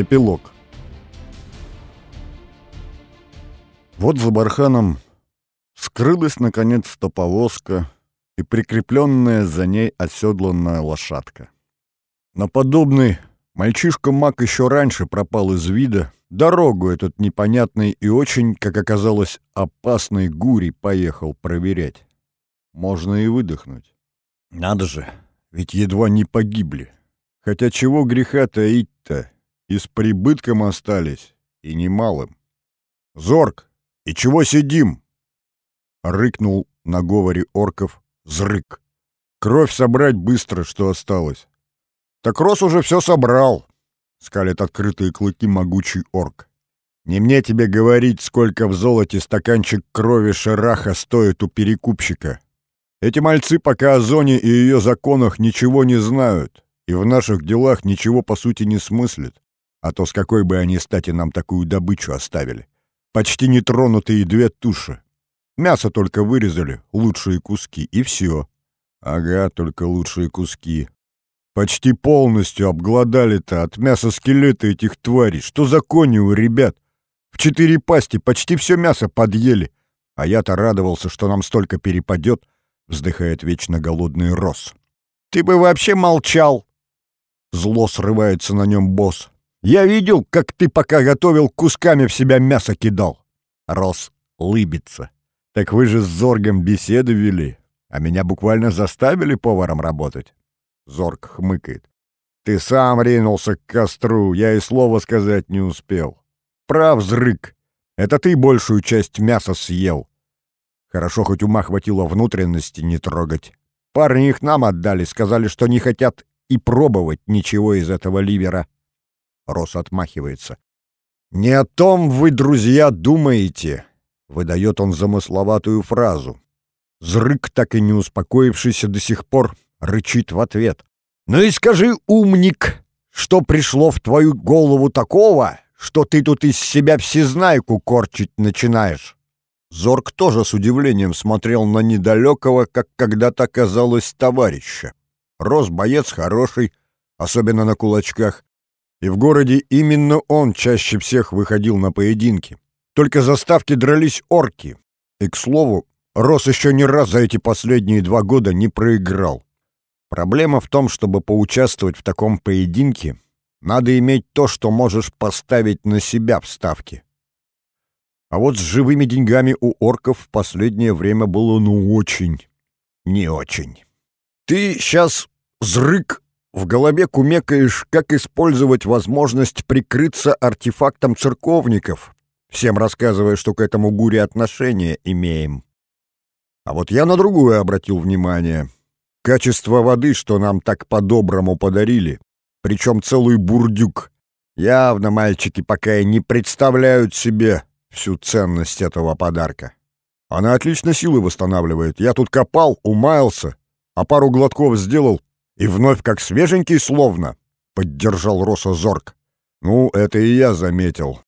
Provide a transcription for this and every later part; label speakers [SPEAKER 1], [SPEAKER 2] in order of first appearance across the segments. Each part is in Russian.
[SPEAKER 1] Эпилог. Вот за барханом скрылась наконец-то повозка и прикрепленная за ней оседланная лошадка. На подобный мальчишка-маг еще раньше пропал из вида, дорогу этот непонятный и очень, как оказалось, опасный гурий поехал проверять. Можно и выдохнуть. Надо же, ведь едва не погибли. Хотя чего греха таить-то, и с прибытком остались, и немалым. «Зорг, и чего сидим?» — рыкнул на говоре орков зрык. «Кровь собрать быстро, что осталось». «Так Рос уже все собрал», — скалит открытые клыки могучий орк. «Не мне тебе говорить, сколько в золоте стаканчик крови шераха стоит у перекупщика. Эти мальцы пока о зоне и ее законах ничего не знают, и в наших делах ничего по сути не смыслят. А то с какой бы они стати нам такую добычу оставили? Почти нетронутые две туши. Мясо только вырезали, лучшие куски, и все. Ага, только лучшие куски. Почти полностью обглодали-то от мяса скелета этих тварей. Что за кони у ребят? В четыре пасти почти все мясо подъели. А я-то радовался, что нам столько перепадет, вздыхает вечно голодный Рос. Ты бы вообще молчал! Зло срывается на нем босс. Я видел, как ты, пока готовил, кусками в себя мясо кидал. Рос лыбится. Так вы же с Зоргом беседы вели, а меня буквально заставили поваром работать. Зорг хмыкает. Ты сам ринулся к костру, я и слова сказать не успел. Прав, зрык. Это ты большую часть мяса съел. Хорошо, хоть ума хватило внутренности не трогать. Парни их нам отдали, сказали, что не хотят и пробовать ничего из этого ливера. Рос отмахивается. «Не о том вы, друзья, думаете!» — выдает он замысловатую фразу. Зрык, так и не успокоившийся до сих пор, рычит в ответ. «Ну и скажи, умник, что пришло в твою голову такого, что ты тут из себя всезнайку корчить начинаешь?» Зорг тоже с удивлением смотрел на недалекого, как когда-то казалось, товарища. Рос боец хороший, особенно на кулачках, и в городе именно он чаще всех выходил на поединки. Только за ставки дрались орки. И, к слову, Рос еще ни раз за эти последние два года не проиграл. Проблема в том, чтобы поучаствовать в таком поединке, надо иметь то, что можешь поставить на себя в ставке. А вот с живыми деньгами у орков в последнее время было ну очень, не очень. Ты сейчас, зрык, в голове кумекаешь, как использовать возможность прикрыться артефактом церковников, всем рассказывая, что к этому гуре отношение имеем. А вот я на другое обратил внимание. Качество воды, что нам так по-доброму подарили, причем целый бурдюк. Явно мальчики пока и не представляют себе всю ценность этого подарка. Она отлично силы восстанавливает. Я тут копал, умаялся, а пару глотков сделал, и вновь как свеженький словно, — поддержал Роса Зорг. Ну, это и я заметил.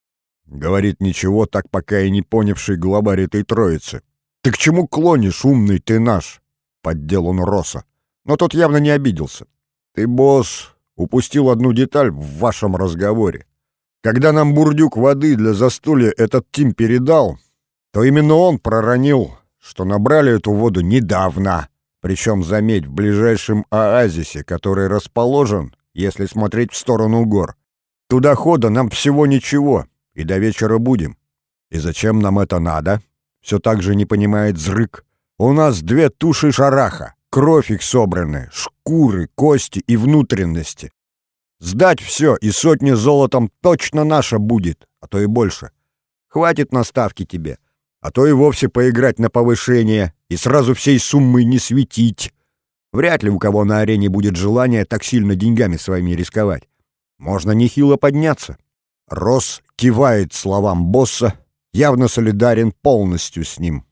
[SPEAKER 1] Говорит ничего, так пока и не понявший главарь этой троицы. Ты к чему клонишь, умный ты наш? — поддел он Роса. Но тот явно не обиделся. Ты, босс, упустил одну деталь в вашем разговоре. Когда нам бурдюк воды для застолья этот Тим передал, то именно он проронил, что набрали эту воду недавно. Причем, заметь, в ближайшем оазисе, который расположен, если смотреть в сторону гор. Туда хода нам всего ничего, и до вечера будем. И зачем нам это надо? Все так же не понимает Зрык. У нас две туши шараха, кровь их собраны, шкуры, кости и внутренности. Сдать все, и сотня золотом точно наша будет, а то и больше. Хватит наставки тебе а то и вовсе поиграть на повышение и сразу всей суммой не светить. Вряд ли у кого на арене будет желание так сильно деньгами своими рисковать. Можно нехило подняться. Рос кивает словам босса, явно солидарен полностью с ним.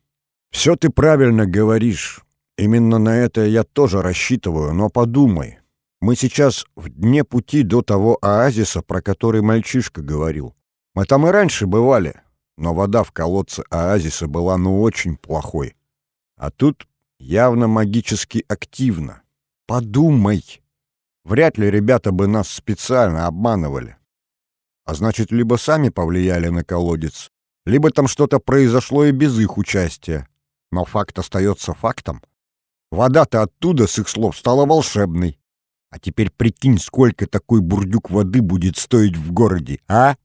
[SPEAKER 1] «Все ты правильно говоришь. Именно на это я тоже рассчитываю, но подумай. Мы сейчас в дне пути до того оазиса, про который мальчишка говорил. Мы там и раньше бывали, но вода в колодце оазиса была ну очень плохой. А тут явно магически активно. Подумай! Вряд ли ребята бы нас специально обманывали. А значит, либо сами повлияли на колодец, либо там что-то произошло и без их участия. Но факт остается фактом. Вода-то оттуда, с их слов, стала волшебной. А теперь прикинь, сколько такой бурдюк воды будет стоить в городе, а?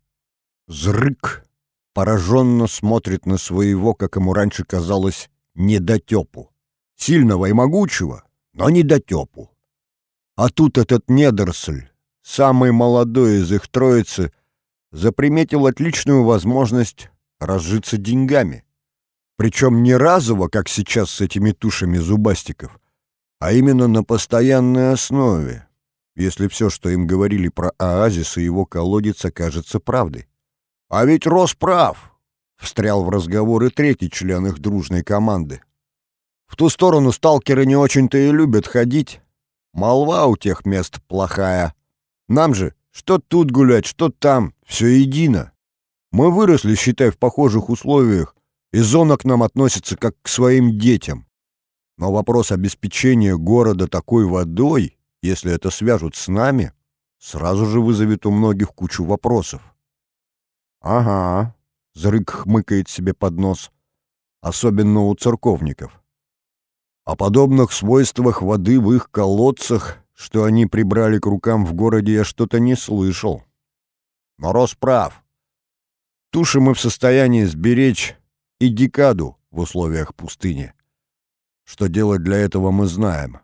[SPEAKER 1] Зрык пораженно смотрит на своего, как ему раньше казалось, недотепу. Сильного и могучего, но недотепу. А тут этот недоросль, самый молодой из их троицы, заприметил отличную возможность разжиться деньгами. Причем не разово, как сейчас с этими тушами зубастиков, а именно на постоянной основе, если все, что им говорили про оазис и его колодец, окажется правдой. «А ведь Рос прав!» — встрял в разговор и третий член их дружной команды. «В ту сторону сталкеры не очень-то и любят ходить. Молва у тех мест плохая. Нам же что тут гулять, что там, все едино. Мы выросли, считай, в похожих условиях, и зона к нам относится как к своим детям. Но вопрос обеспечения города такой водой, если это свяжут с нами, сразу же вызовет у многих кучу вопросов. «Ага», — Зрык хмыкает себе под нос, особенно у церковников. О подобных свойствах воды в их колодцах, что они прибрали к рукам в городе, я что-то не слышал. Мороз прав. Туши мы в состоянии сберечь и декаду в условиях пустыни. Что делать для этого мы знаем.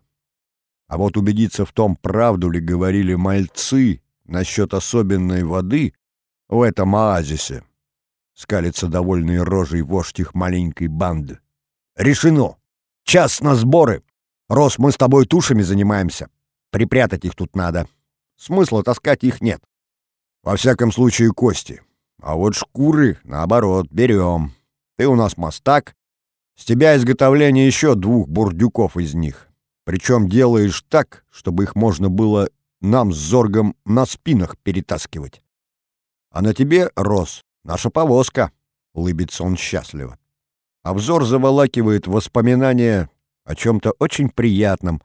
[SPEAKER 1] А вот убедиться в том, правду ли говорили мальцы насчет особенной воды, в этом оазисе. Скалится довольный рожей вождь их маленькой банды. Решено. Час на сборы. Рос, мы с тобой тушами занимаемся. Припрятать их тут надо. Смысла таскать их нет. Во всяком случае, кости. А вот шкуры, наоборот, берем. Ты у нас мастак. С тебя изготовление еще двух бурдюков из них. Причем делаешь так, чтобы их можно было нам с Зоргом на спинах перетаскивать. А на тебе, Рос, наша повозка. Улыбится он счастливо. Обзор заволакивает воспоминания о чем-то очень приятном.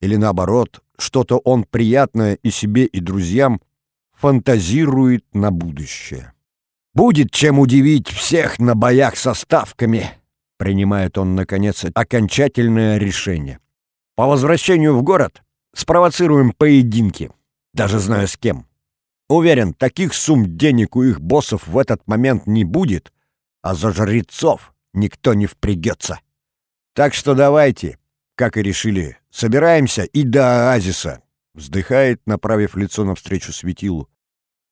[SPEAKER 1] Или наоборот, что-то он приятное и себе, и друзьям фантазирует на будущее. «Будет чем удивить всех на боях со ставками», — принимает он, наконец, окончательное решение. «По возвращению в город спровоцируем поединки, даже знаю с кем. Уверен, таких сумм денег у их боссов в этот момент не будет, а за жрецов никто не впрягется. Так что давайте, как и решили, собираемся и до оазиса. Вздыхает, направив лицо навстречу светилу.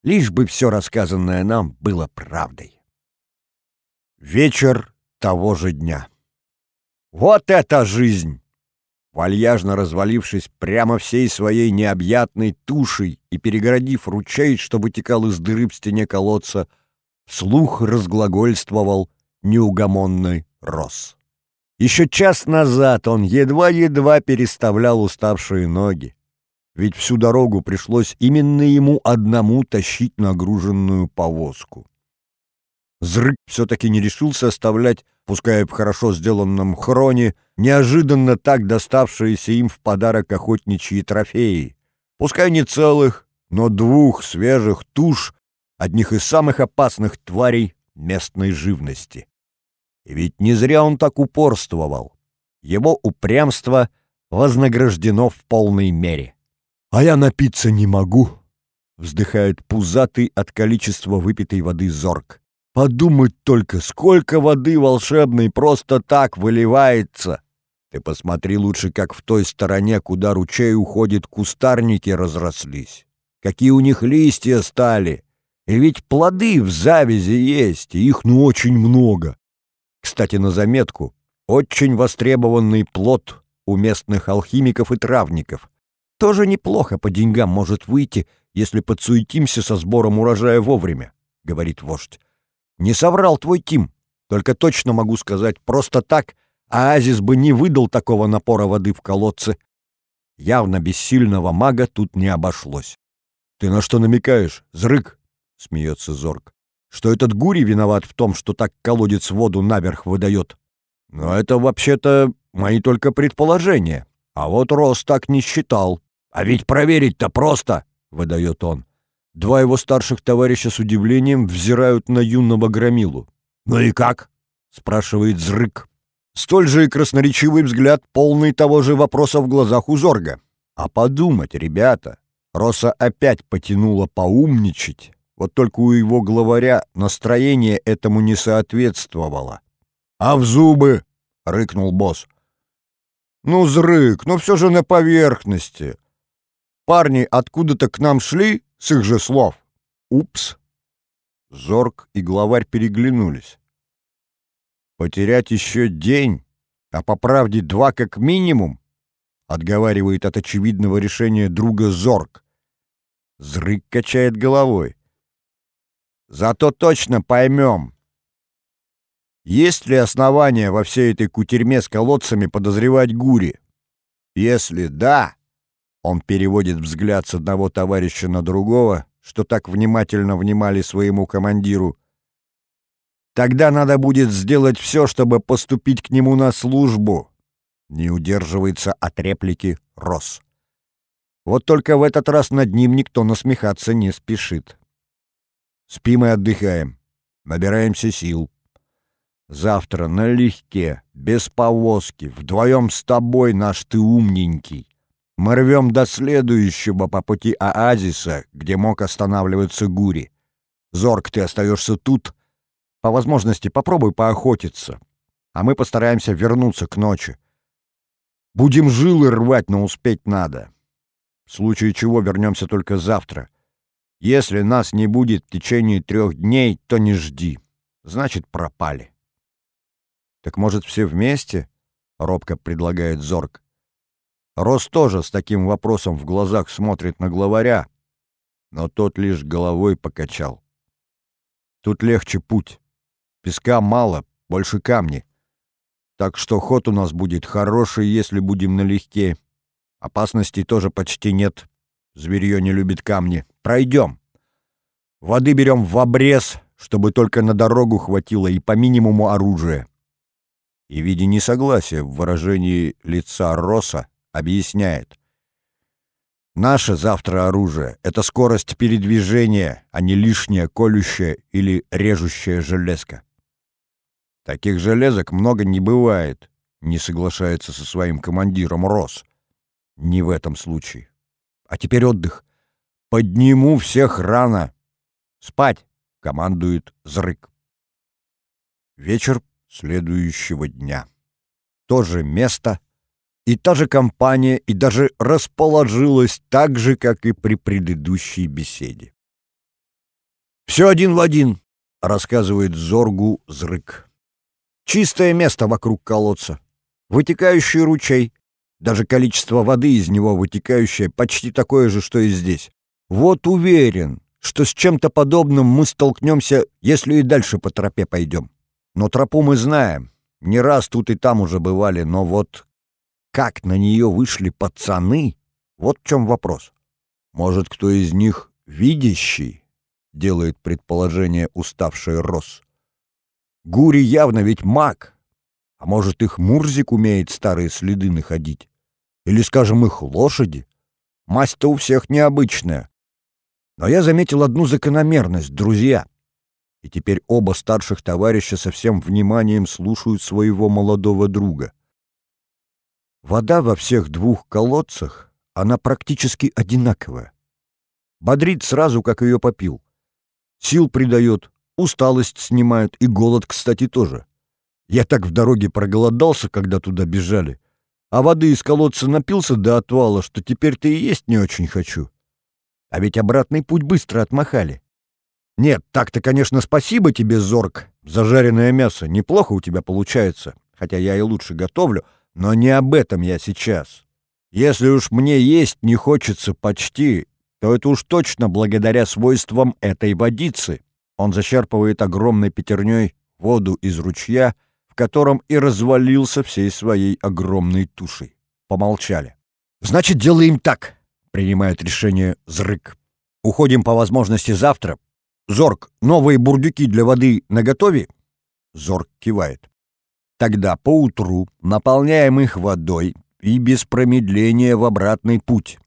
[SPEAKER 1] Лишь бы все рассказанное нам было правдой. Вечер того же дня. Вот это жизнь! Вальяжно развалившись прямо всей своей необъятной тушей и перегородив ручей, что вытекал из дыры в стене колодца, вслух разглагольствовал неугомонный Рос. Еще час назад он едва-едва переставлял уставшие ноги, ведь всю дорогу пришлось именно ему одному тащить нагруженную повозку. Зрык все-таки не решился оставлять, пускай в хорошо сделанном хроне, неожиданно так доставшиеся им в подарок охотничьи трофеи. Пускай не целых, но двух свежих туш, одних из самых опасных тварей местной живности. И ведь не зря он так упорствовал. Его упрямство вознаграждено в полной мере. «А я напиться не могу», — вздыхает пузатый от количества выпитой воды зорг. Подумать только, сколько воды волшебной просто так выливается. Ты посмотри лучше, как в той стороне, куда ручей уходит, кустарники разрослись. Какие у них листья стали. И ведь плоды в завязи есть, и их ну очень много. Кстати, на заметку, очень востребованный плод у местных алхимиков и травников. Тоже неплохо по деньгам может выйти, если подсуетимся со сбором урожая вовремя, — говорит вождь. Не соврал твой Тим. Только точно могу сказать, просто так оазис бы не выдал такого напора воды в колодце. Явно без сильного мага тут не обошлось. «Ты на что намекаешь, Зрык?» — смеется Зорг. «Что этот Гури виноват в том, что так колодец воду наверх выдает?» «Но это вообще-то мои только предположения. А вот Рос так не считал. А ведь проверить-то просто!» — выдает он. Два его старших товарища с удивлением взирают на юного громилу. «Ну и как?» — спрашивает Зрык. Столь же и красноречивый взгляд, полный того же вопроса в глазах у Зорга. А подумать, ребята, Роса опять потянула поумничать, вот только у его главаря настроение этому не соответствовало. «А в зубы!» — рыкнул босс. «Ну, зрык, но все же на поверхности. Парни откуда-то к нам шли, с их же слов. Упс!» Зорг и главарь переглянулись. «Потерять еще день, а по правде два как минимум?» — отговаривает от очевидного решения друга Зорг. Зрык качает головой. «Зато точно поймем, есть ли основания во всей этой кутерьме с колодцами подозревать Гури? Если да, он переводит взгляд с одного товарища на другого, что так внимательно внимали своему командиру. Тогда надо будет сделать все, чтобы поступить к нему на службу. Не удерживается от реплики Рос. Вот только в этот раз над ним никто насмехаться не спешит. Спим и отдыхаем, набираемся сил. Завтра налегке, без повозки, вдвоем с тобой, наш ты умненький. Мы рвем до следующего по пути оазиса, где мог останавливаться Гури. Зорг, ты остаешься тут. По возможности попробуй поохотиться. А мы постараемся вернуться к ночи. Будем жилы рвать, но успеть надо. В случае чего вернемся только завтра. Если нас не будет в течение трех дней, то не жди. Значит, пропали. «Так, может, все вместе?» — робко предлагает Зорг. Рос тоже с таким вопросом в глазах смотрит на главаря, но тот лишь головой покачал. «Тут легче путь. Песка мало, больше камни. Так что ход у нас будет хороший, если будем налегке. Опасностей тоже почти нет. Зверье не любит камни. Пройдем. Воды берем в обрез, чтобы только на дорогу хватило и по минимуму оружия и, видя несогласие в выражении лица Росса, объясняет. «Наше завтра оружие — это скорость передвижения, а не лишняя колющая или режущая железка». «Таких железок много не бывает», — не соглашается со своим командиром Росс. «Не в этом случае. А теперь отдых. Подниму всех рано. Спать!» — командует Зрык. Вечер следующего дня. То же место и та же компания, и даже расположилась так же, как и при предыдущей беседе. «Все один в один», — рассказывает Зоргу Зрык. «Чистое место вокруг колодца, вытекающий ручей, даже количество воды из него вытекающее почти такое же, что и здесь. Вот уверен, что с чем-то подобным мы столкнемся, если и дальше по тропе пойдем. Но тропу мы знаем. Не раз тут и там уже бывали, но вот как на нее вышли пацаны, вот в чем вопрос. Может, кто из них видящий, делает предположение уставший Рос. Гури явно ведь маг. А может, их Мурзик умеет старые следы находить? Или, скажем, их лошади? Масть-то у всех необычная. Но я заметил одну закономерность, друзья и теперь оба старших товарища со всем вниманием слушают своего молодого друга. Вода во всех двух колодцах, она практически одинаковая. Бодрит сразу, как ее попил. Сил придает, усталость снимает и голод, кстати, тоже. Я так в дороге проголодался, когда туда бежали, а воды из колодца напился до отвала, что теперь-то и есть не очень хочу. А ведь обратный путь быстро отмахали. Нет, так-то, конечно, спасибо тебе, Зорг, за жареное мясо. Неплохо у тебя получается, хотя я и лучше готовлю, но не об этом я сейчас. Если уж мне есть не хочется почти, то это уж точно благодаря свойствам этой водицы. Он зачерпывает огромной пятерней воду из ручья, в котором и развалился всей своей огромной тушей. Помолчали. «Значит, делаем так», — принимает решение Зрык. «Уходим по возможности завтра, Зорг, новые бурдюки для воды наготове?» Зорг кивает. «Тогда поутру наполняем их водой и без промедления в обратный путь.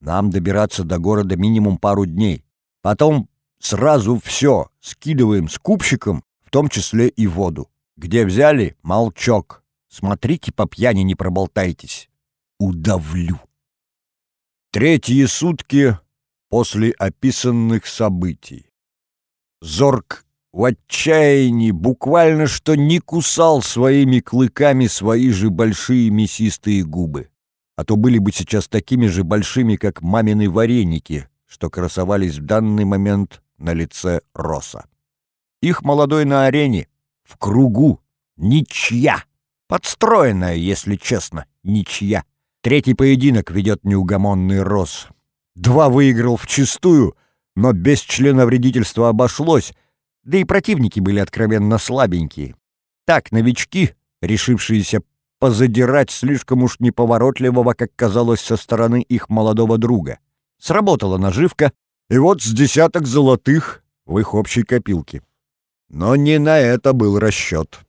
[SPEAKER 1] Нам добираться до города минимум пару дней. Потом сразу все скидываем скупщикам, в том числе и воду. Где взяли — молчок. Смотрите, по пьяни не проболтайтесь. Удавлю. Третьи сутки после описанных событий. Зорг в отчаянии буквально что не кусал своими клыками свои же большие мясистые губы. А то были бы сейчас такими же большими, как мамины вареники, что красовались в данный момент на лице Роса. Их молодой на арене, в кругу, ничья. Подстроенная, если честно, ничья. Третий поединок ведет неугомонный Рос. Два выиграл вчистую, но без члена вредительства обошлось, да и противники были откровенно слабенькие. Так, новички, решившиеся позадирать слишком уж неповоротливого, как казалось, со стороны их молодого друга. Сработала наживка, и вот с десяток золотых в их общей копилке. Но не на это был расчет.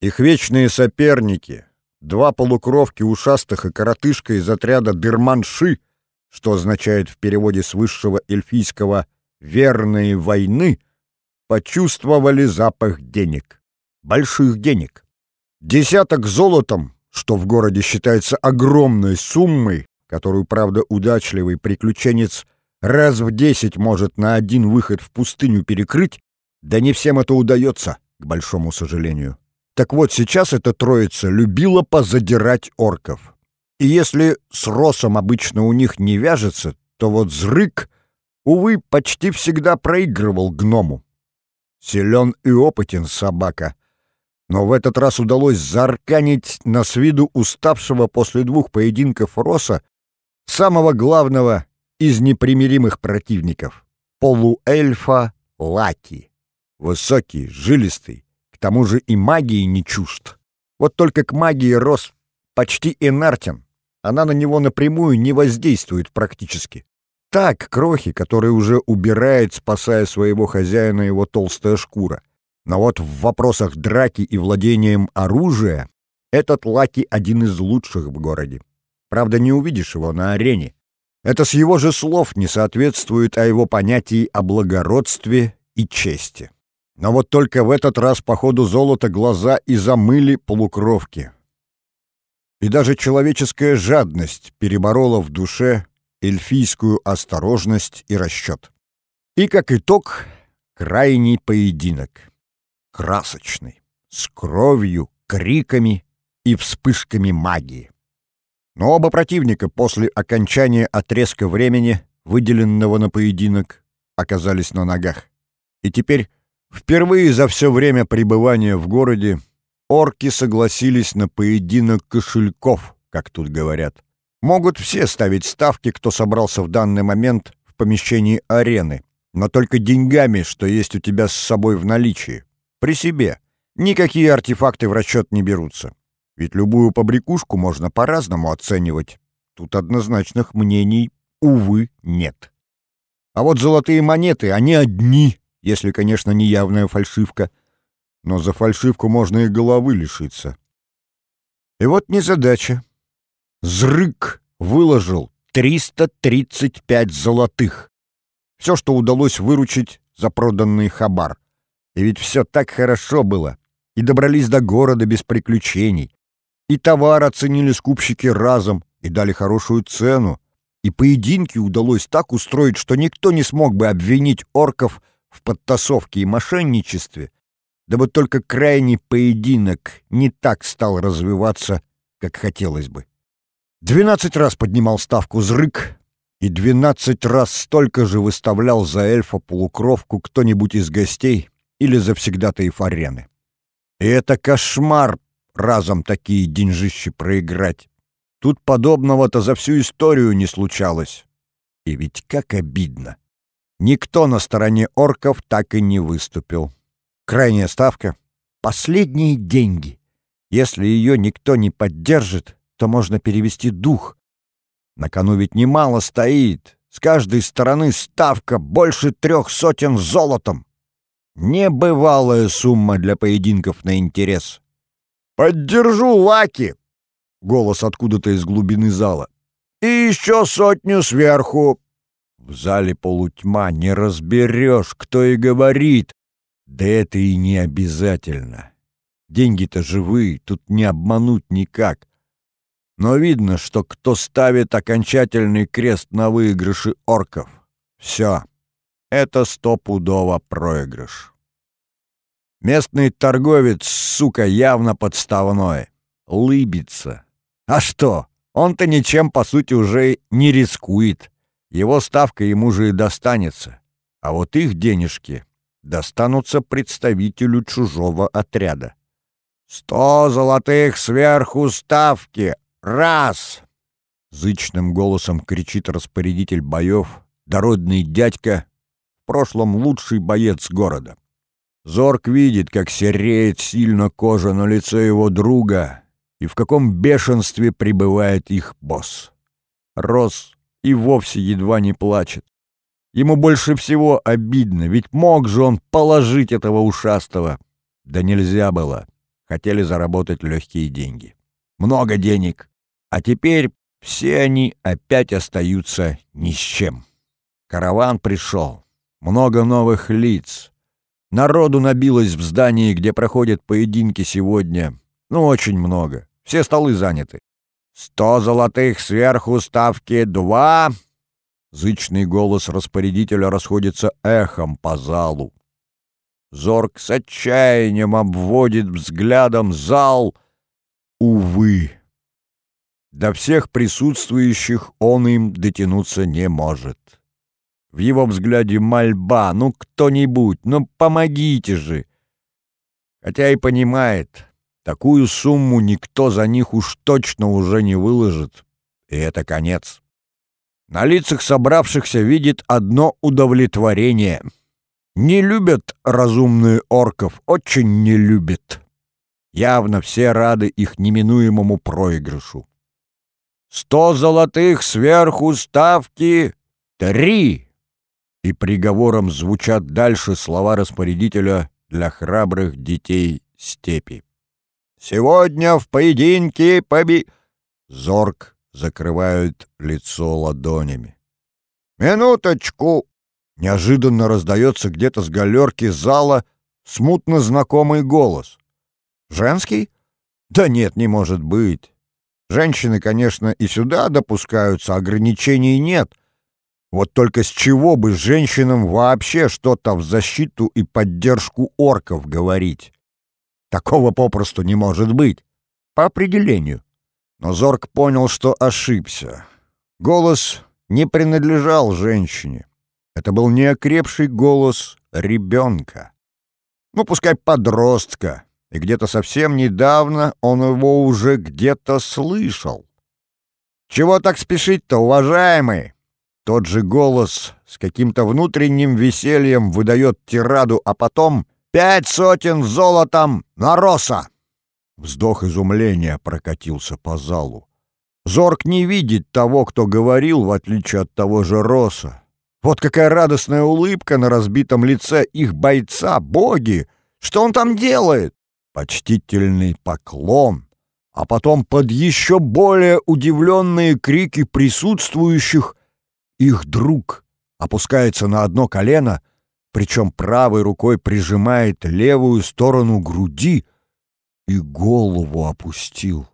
[SPEAKER 1] Их вечные соперники, два полукровки ушастых и коротышка из отряда Дырманши, что означает в переводе с высшего эльфийского «верные войны», почувствовали запах денег. Больших денег. Десяток золотом, что в городе считается огромной суммой, которую, правда, удачливый приключенец раз в десять может на один выход в пустыню перекрыть, да не всем это удается, к большому сожалению. Так вот, сейчас эта троица любила позадирать орков. И если с Росом обычно у них не вяжется, то вот Зрык, увы, почти всегда проигрывал гному. Силен и опытен собака. Но в этот раз удалось зарканить на с виду уставшего после двух поединков Роса самого главного из непримиримых противников — полуэльфа Лаки. Высокий, жилистый, к тому же и магии не чужд. Вот только к магии Рос почти инертен. Она на него напрямую не воздействует практически. Так, крохи, который уже убирает, спасая своего хозяина его толстая шкура. Но вот в вопросах драки и владением оружия этот Лаки один из лучших в городе. Правда, не увидишь его на арене. Это с его же слов не соответствует о его понятии о благородстве и чести. Но вот только в этот раз по ходу золота глаза и замыли полукровки. И даже человеческая жадность переборола в душе эльфийскую осторожность и расчет. И как итог, крайний поединок. Красочный, с кровью, криками и вспышками магии. Но оба противника после окончания отрезка времени, выделенного на поединок, оказались на ногах. И теперь, впервые за все время пребывания в городе, орки согласились на поединок кошельков, как тут говорят. Могут все ставить ставки, кто собрался в данный момент в помещении арены, но только деньгами, что есть у тебя с собой в наличии. При себе. Никакие артефакты в расчет не берутся. Ведь любую побрякушку можно по-разному оценивать. Тут однозначных мнений, увы, нет. А вот золотые монеты, они одни, если, конечно, не явная фальшивка. Но за фальшивку можно и головы лишиться. И вот незадача. Зрык выложил 335 золотых. Все, что удалось выручить за проданный хабар. И ведь все так хорошо было. И добрались до города без приключений. И товар оценили скупщики разом и дали хорошую цену. И поединки удалось так устроить, что никто не смог бы обвинить орков в подтасовке и мошенничестве. Да вот только крайний поединок не так стал развиваться, как хотелось бы. Двенадцать раз поднимал ставку Зрык, и двенадцать раз столько же выставлял за эльфа полукровку кто-нибудь из гостей или завсегдатаев арены. И это кошмар разом такие деньжищи проиграть. Тут подобного-то за всю историю не случалось. И ведь как обидно. Никто на стороне орков так и не выступил. Крайняя ставка — последние деньги. Если ее никто не поддержит, то можно перевести дух. На кону ведь немало стоит. С каждой стороны ставка больше трех сотен золотом. Небывалая сумма для поединков на интерес. «Поддержу Лаки!» — голос откуда-то из глубины зала. «И еще сотню сверху!» В зале полутьма не разберешь, кто и говорит. Да это и не обязательно. Деньги-то живые, тут не обмануть никак. Но видно, что кто ставит окончательный крест на выигрыши орков. Все, это стопудово проигрыш. Местный торговец, сука, явно подставной. Лыбится. А что? Он-то ничем, по сути, уже не рискует. Его ставка ему же и достанется. А вот их денежки достанутся представителю чужого отряда. «Сто золотых сверху ставки! Раз!» Зычным голосом кричит распорядитель боев, дородный дядька, в прошлом лучший боец города. Зорг видит, как сереет сильно кожа на лице его друга и в каком бешенстве пребывает их босс. Рос и вовсе едва не плачет. Ему больше всего обидно, ведь мог же он положить этого ушастого. Да нельзя было. Хотели заработать легкие деньги. Много денег. А теперь все они опять остаются ни с чем. Караван пришел. Много новых лиц. Народу набилось в здании, где проходят поединки сегодня. Ну, очень много. Все столы заняты. «Сто золотых сверху ставки два!» Зычный голос распорядителя расходится эхом по залу. Зорг с отчаянием обводит взглядом зал. Увы, до всех присутствующих он им дотянуться не может. В его взгляде мольба, ну кто-нибудь, ну помогите же. Хотя и понимает, Такую сумму никто за них уж точно уже не выложит. И это конец. На лицах собравшихся видит одно удовлетворение. Не любят разумные орков, очень не любят. Явно все рады их неминуемому проигрышу. «Сто золотых сверху ставки! Три!» И приговором звучат дальше слова распорядителя для храбрых детей степи. Сегодня в поединке поби...» Зорг закрывает лицо ладонями. «Минуточку!» Неожиданно раздается где-то с галерки зала смутно знакомый голос. «Женский? Да нет, не может быть. Женщины, конечно, и сюда допускаются, ограничений нет. Вот только с чего бы женщинам вообще что-то в защиту и поддержку орков говорить? Такого попросту не может быть. По определению. Но Зорг понял, что ошибся. Голос не принадлежал женщине. Это был неокрепший голос ребенка. Ну, пускай подростка. И где-то совсем недавно он его уже где-то слышал. «Чего так спешить-то, уважаемый?» Тот же голос с каким-то внутренним весельем выдает тираду, а потом Пять сотен золотом на роса!» Вздох изумления прокатился по залу. Зорг не видит того, кто говорил, в отличие от того же Роса. Вот какая радостная улыбка на разбитом лице их бойца, боги! Что он там делает? Почтительный поклон, а потом под еще более удивленные крики присутствующих их друг опускается на одно колено — причем правой рукой прижимает левую сторону груди и голову опустил.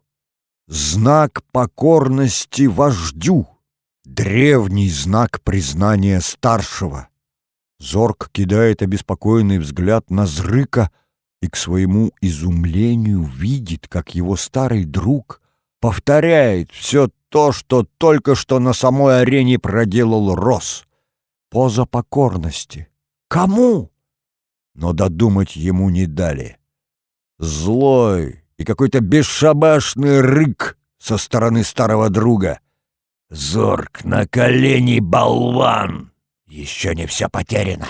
[SPEAKER 1] Знак покорности вождю, древний знак признания старшего. Зорг кидает обеспокоенный взгляд на Зрыка и к своему изумлению видит, как его старый друг повторяет все то, что только что на самой арене проделал Рос. Поза покорности, Кому? Но додумать ему не дали. Злой и какой-то бесшабашный рык со стороны старого друга. «Зорг на колени, болван! Еще не все потеряно!»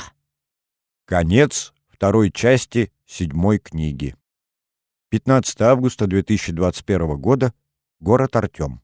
[SPEAKER 1] Конец второй части седьмой книги. 15 августа 2021 года. Город Артем.